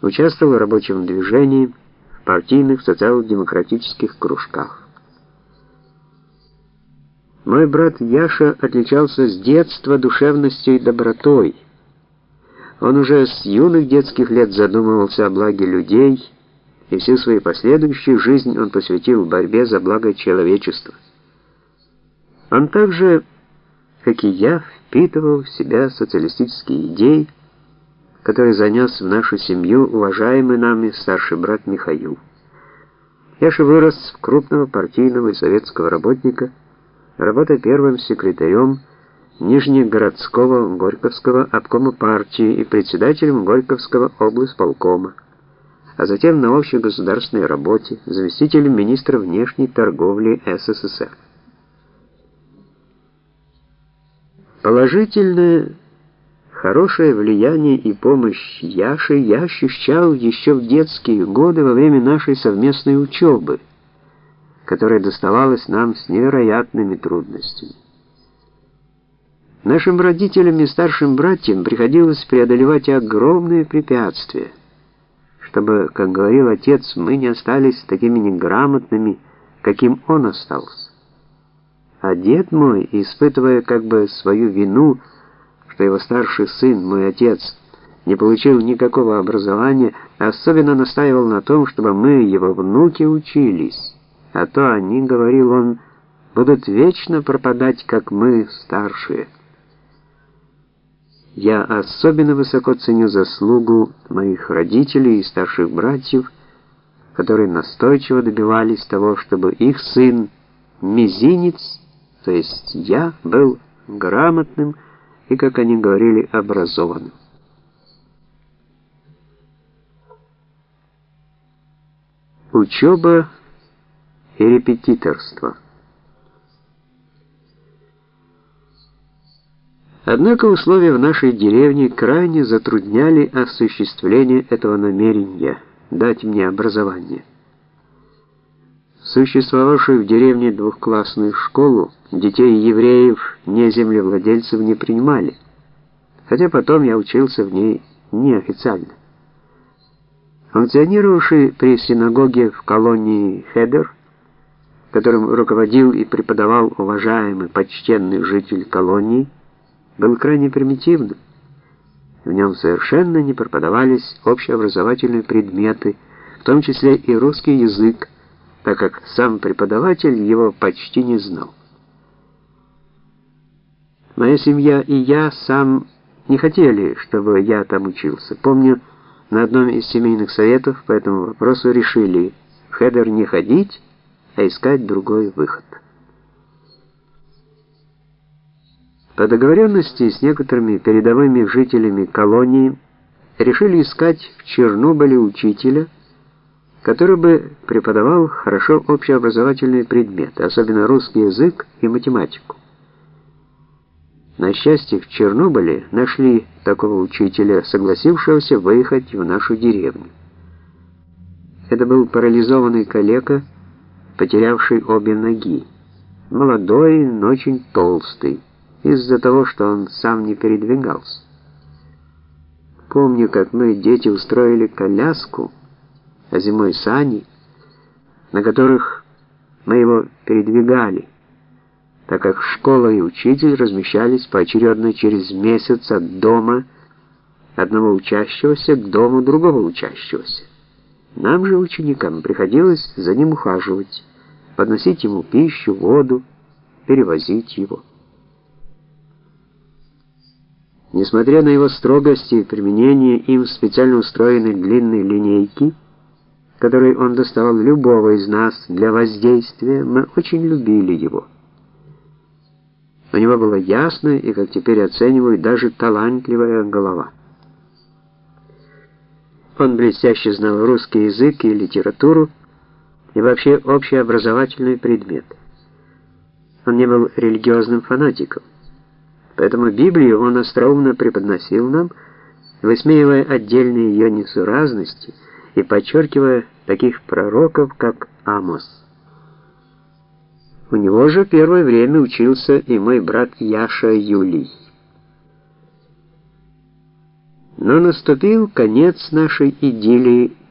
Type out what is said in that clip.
Участвовал в рабочем движении, в партийных социал-демократических кружках. Мой брат Яша отличался с детства душевностью и добротой. Он уже с юных детских лет задумывался о благе людей, и всю свою последующую жизнь он посвятил борьбе за благо человечества. Он также, как и я, впитывал в себя социалистические идеи, который занес в нашу семью уважаемый нами старший брат Михаил. Яша вырос в крупного партийного и советского работника, работая первым секретарем Нижнегородского Горьковского обкома партии и председателем Горьковского облсполкома, а затем на общегосударственной работе заместителем министра внешней торговли СССР. Положительное Хорошее влияние и помощь Яши я ощущал еще в детские годы во время нашей совместной учебы, которая доставалась нам с невероятными трудностями. Нашим родителям и старшим братьям приходилось преодолевать огромные препятствия, чтобы, как говорил отец, мы не остались такими неграмотными, каким он остался. А дед мой, испытывая как бы свою вину, что его старший сын, мой отец, не получил никакого образования, особенно настаивал на том, чтобы мы, его внуки, учились. А то они, говорил он, будут вечно пропадать, как мы, старшие. Я особенно высоко ценю заслугу моих родителей и старших братьев, которые настойчиво добивались того, чтобы их сын, мизинец, то есть я, был грамотным, и, как они говорили, образованным. Учеба и репетиторство. Однако условия в нашей деревне крайне затрудняли осуществление этого намерения дать мне образование. Существовавшую в деревне двухклассную школу детей евреев, не землевладельцев, не принимали, хотя потом я учился в ней неофициально. Функционировавший при синагоге в колонии Хедер, которым руководил и преподавал уважаемый, почтенный житель колонии, был крайне примитивным. В нем совершенно не преподавались общеобразовательные предметы, в том числе и русский язык, так как сам преподаватель его почти не знал. Моя семья и я сам не хотели, чтобы я там учился. Помню, на одном из семейных советов по этому вопросу решили в Хедер не ходить, а искать другой выход. По договоренности с некоторыми передовыми жителями колонии решили искать в Чернобыле учителя, который бы преподавал хорошо общеобразовательные предметы, особенно русский язык и математику. На счастье, в Чернобыле нашли такого учителя, согласившегося выехать в нашу деревню. Это был парализованный калека, потерявший обе ноги. Молодой, но очень толстый, из-за того, что он сам не передвигался. Помню, как мы, дети, устроили коляску, а зимой сани, на которых мы его передвигали, так как школа и учитель размещались поочередно через месяц от дома одного учащегося к дому другого учащегося. Нам же, ученикам, приходилось за ним ухаживать, подносить ему пищу, воду, перевозить его. Несмотря на его строгость и применение им специально устроенной длинной линейки, который он доставал любого из нас для воздействия, мы очень любили его. У него была ясная и, как теперь оцениваю, даже талантливая голова. Он блестяще знал русский язык и литературу, и вообще общеобразовательные предметы. Он не был религиозным фанатиком, поэтому Библию он остроумно преподносил нам, высмеивая отдельные ее несуразности – и подчеркивая таких пророков, как Амос. У него же первое время учился и мой брат Яша Юлий. Но наступил конец нашей идиллии,